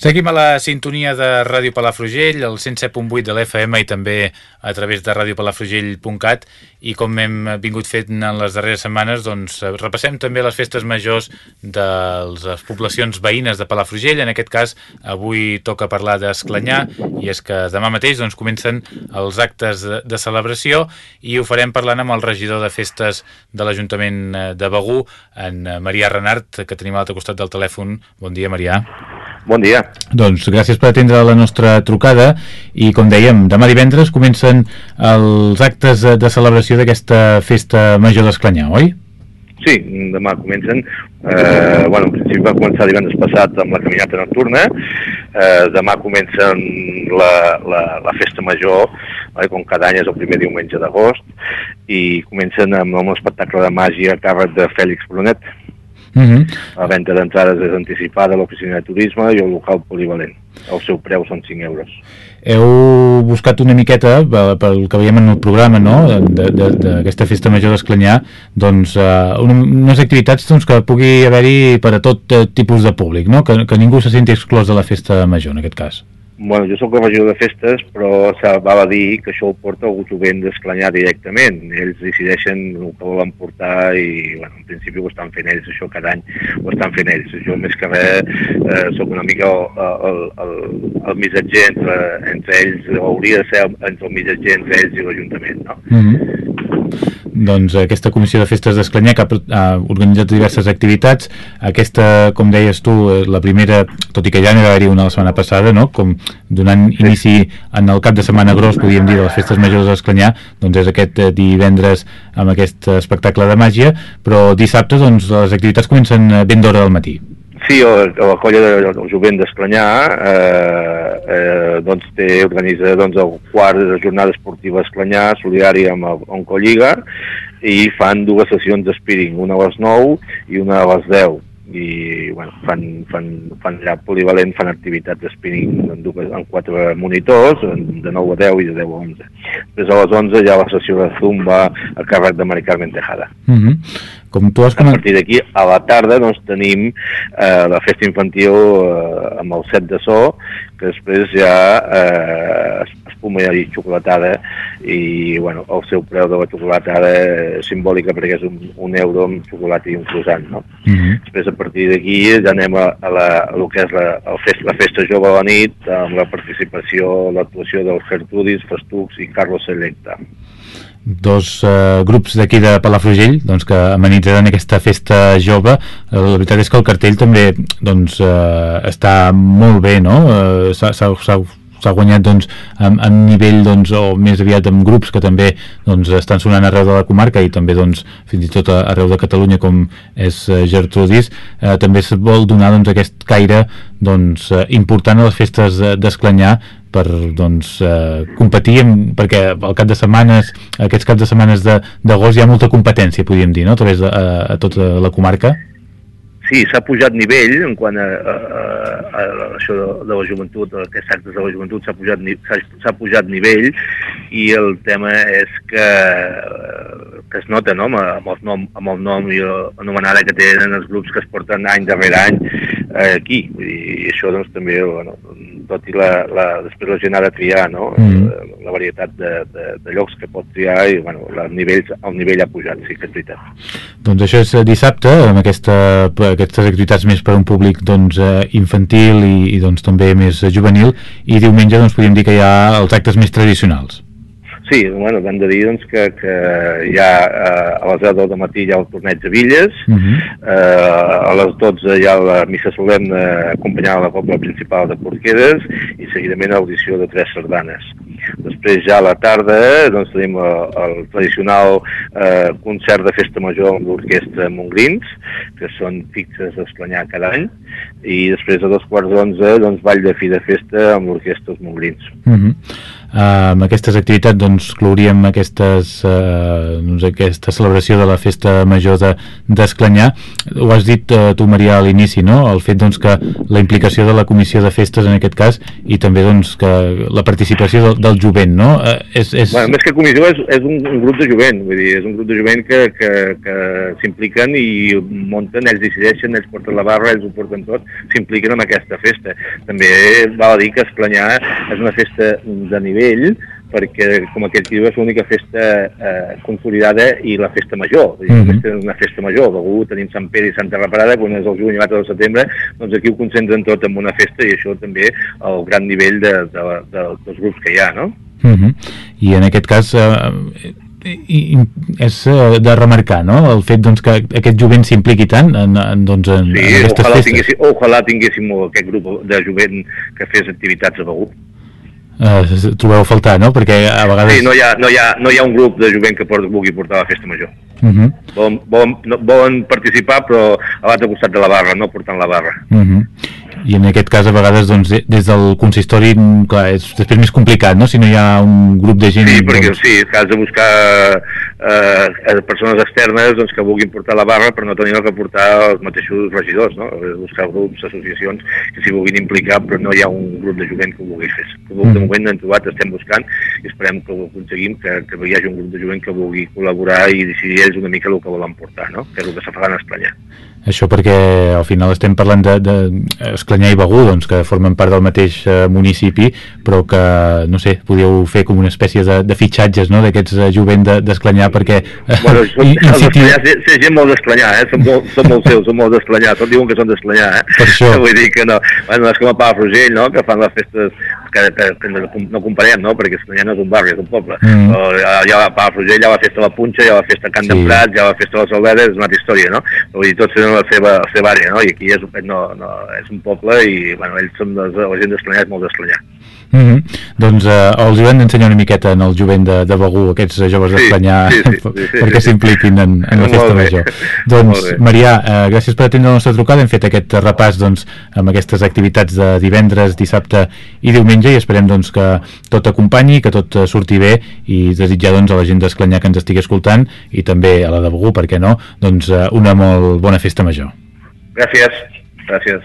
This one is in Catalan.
Seguim a la sintonia de Ràdio Palafrugell, el 107.8 de l'FM i també a través de radiopalafrugell.cat i com hem vingut fent en les darreres setmanes, doncs repassem també les festes majors de les poblacions veïnes de Palafrugell. En aquest cas, avui toca parlar d'Esclanyà i és que demà mateix doncs, comencen els actes de, celebració i ho farem parlant amb el regidor de festes de l'Ajuntament de Begú, en Marià Renart, que tenim a l'altre costat del telèfon. Bon dia, Marià. Bon dia. Doncs gràcies per atendre la nostra trucada i com dèiem, demà divendres comencen els actes de celebració d'aquesta festa major d'Esclanyà, oi? Sí, demà comencen. Eh, bueno, en principi va començar divendres passat amb la caminata nocturna. Eh, demà comencen la, la, la festa major, eh, com cada any és el primer diumenge d'agost, i comencen amb, amb un espectacle de màgia a càrrec de Fèlix Brunet. Uh -huh. La venda d'entrades és anticipada a l'oficina de turisme i el local polivalent. El seu preu són 5 euros. Heu buscat una miqueta, pel que veiem en el programa, no?, d'aquesta festa major d'Esclanyà, doncs, uh, unes activitats doncs, que pugui haver-hi per a tot tipus de públic, no?, que, que ningú se senti exclòs de la festa major, en aquest cas bueno, jo sóc el regidor de festes, però val a dir que això ho porta el jovent d'Esclanyà directament. Ells decideixen el que volen portar i, bueno, en principi ho estan fent ells, això cada any ho estan fent ells. Jo, més que res, eh, sóc una mica el, el, el, el missatger entre, entre ells, hauria de ser entre el missatger entre ells i l'Ajuntament, no? Mm -hmm doncs aquesta comissió de festes d'Esclanyà que ha organitzat diverses activitats aquesta, com deies tu, la primera, tot i que ja n'hi va haver una la setmana passada, no? com donant inici en el cap de setmana gros, podríem dir, de les festes majors d'Esclanyà, doncs és aquest eh, divendres amb aquest espectacle de màgia, però dissabte doncs, les activitats comencen ben d'hora del matí. Sí, la colla del jovent d'Esclanyà eh, eh, doncs té, organitza doncs, el quart de jornada esportiva Esclanyà, solidari amb el Oncolliga, i fan dues sessions d'espíring, una a les 9 i una a les 10 i bueno, fan, fan, fan allà polivalent, fan activitats de spinning en, dues, en quatre monitors, de 9 a 10 i de 10 a 11. Després a les 11 hi ha la sessió de Zumba a càrrec de Mari Carmen Tejada. Uh mhm. -huh. Com tu has A partir d'aquí, a la tarda, doncs, tenim eh, la festa infantil eh, amb el set de so, que després ja eh, espuma i xocolatada i bueno, el seu preu de la xocolatada és simbòlica perquè és un, un euro amb xocolata i un croissant. No? Uh mhm. -huh. Després a partir d'aquí ja anem a, a, la, a lo que és la, el fest, la festa jove a la nit amb la participació, l'actuació dels Gertrudis, Festucs i Carlos Selecta dos eh, grups d'aquí de Palafrugell doncs, que amenitzaran aquesta festa jove eh, la veritat és que el cartell també doncs, eh, està molt bé no? eh, s'ha s'ha guanyat doncs, en, en nivell doncs, o més aviat amb grups que també doncs, estan sonant arreu de la comarca i també doncs, fins i tot arreu de Catalunya com és eh, Gertrudis eh, també es vol donar doncs, aquest caire doncs, eh, important a les festes d'Esclanyà per doncs, eh, competir amb, perquè al cap de setmanes aquests caps de setmanes d'agost hi ha molta competència podríem dir, no? a través de a, a tota la comarca sí, s'ha pujat nivell en quant a, a, a, a això de, de la joventut, aquests actes de la joventut s'ha pujat, pujat nivell i el tema és que, que es nota no? amb, el nom, amb el nom i l'anomenada que tenen els grups que es porten any darrere any eh, aquí. I això doncs, també bueno, tot i la, la, després la gent ha de triar no? Mm. La, la varietat de, de, de llocs que pot triar i bueno, el, nivell, el nivell ha pujat, sí que és veritat. Doncs això és dissabte, amb aquesta, aquestes activitats més per a un públic doncs, eh, infantil i, i doncs, també més juvenil i diumenge doncs, podríem dir que hi ha els actes més tradicionals. Sí, bueno, hem de dir doncs, que, que ja eh, a les 10 del matí hi ha el torneig de Villes, uh mhm. -huh. eh, a les 12 hi ha la missa solemne acompanyada de la poble principal de Porqueres i seguidament audició de tres sardanes. Després ja a la tarda doncs, tenim el, el tradicional eh, concert de festa major amb l'orquestra Montgrins, que són fixes d'esplanyar cada any, i després a dos quarts d'onze doncs, ball de fi de festa amb l'orquestra Montgrins. Uh mhm. -huh. Eh, amb aquestes activitats doncs clouríem aquestes, eh, doncs, aquesta celebració de la festa major d'Esclanyà. De, Ho has dit eh, tu, Maria, a l'inici, no? El fet doncs, que la implicació de la comissió de festes en aquest cas i també doncs, que la participació del, del jovent, no? Eh, és, és... Bueno, més que comissió és, és un, un grup de jovent, vull dir, és un grup de jovent que, que, que s'impliquen i munten, ells decideixen, ells porten la barra, ells ho porten tot, s'impliquen en aquesta festa. També val a dir que Esclanyà és una festa de nivell, perquè com aquest diu és l'única festa eh, consolidada i la festa major, mm -hmm. una festa major, Begur tenim Sant Pere i Santa Reparada, quan és el juny i l'altre del setembre, doncs aquí ho concentren tot en una festa i això també el gran nivell de, de, de, dels grups que hi ha, no? Mm -hmm. I en aquest cas eh, i, és eh, de remarcar no? el fet doncs, que aquest jovent s'impliqui tant en, en, doncs, en, sí, en aquestes ojalà festes. Tinguéssim, ojalà tinguéssim aquest grup de jovent que fes activitats a Begur eh, trobeu a faltar, no? Perquè a vegades... Sí, no hi ha, no hi ha, no hi ha un grup de jovent que port, vulgui portar la festa major. Uh mhm. -huh. volen, volen, no, volen participar però a l'altre costat de la barra, no portant la barra. Uh mhm. -huh i en aquest cas a vegades doncs, des del consistori clar, és després més complicat no? si no hi ha un grup de gent sí, perquè doncs... sí, has de buscar eh, persones externes doncs, que vulguin portar la barra però no tenir que portar els mateixos regidors no? buscar grups, associacions que s'hi vulguin implicar però no hi ha un grup de jovent que ho vulgui fer mm. de moment hem trobat, estem buscant i esperem que ho aconseguim, que, que hi hagi un grup de jovent que vulgui col·laborar i decidir ells una mica el que volen portar, no? que és el que se farà en Espanya això perquè al final estem parlant de, de Esclanyà i Begú, doncs, que formen part del mateix eh, municipi, però que, no sé, podíeu fer com una espècie de, de fitxatges no? d'aquests eh, jovent d'Esclanyà de, perquè... Eh, bueno, som, inciti... és gent molt d'Esclanyà, eh? som, molt, som molt seus, som molt d'Esclanyà, tots diuen que són d'Esclanyà, eh? Per això. Vull dir que no, bueno, és com a Palafrugell, no?, que fan les festes que, que, que no comparem, no?, perquè Esclanyà no és un barri, és un poble. Mm. Però ja, ja a Palafrugell ja va festa la Punxa, ja va festa Can sí. d'Emprat, ja va festa les Alberes, és una altra història, no? Vull dir, tots tenen la seva, la seva àrea, no? I aquí és, no, no, és un poble i, bueno, ells són, de, la gent d'Esclanyà és molt d'Esclanyà. Mm -hmm. Doncs eh, els haurem d'ensenyar una miqueta en el jovent de, de Begú, aquests joves d'Espanyà, sí, sí, sí, sí, perquè s'impliquin en, en la festa major. Doncs, Marià, eh, gràcies per atendre la nostra trucada. Hem fet aquest repàs doncs, amb aquestes activitats de divendres, dissabte i diumenge i esperem doncs, que tot acompanyi, que tot surti bé i desitjar doncs, a la gent d'Esclanyà que ens estigui escoltant i també a la de Begú, per què no, doncs, eh, una molt bona festa major. Gràcies. Gràcies.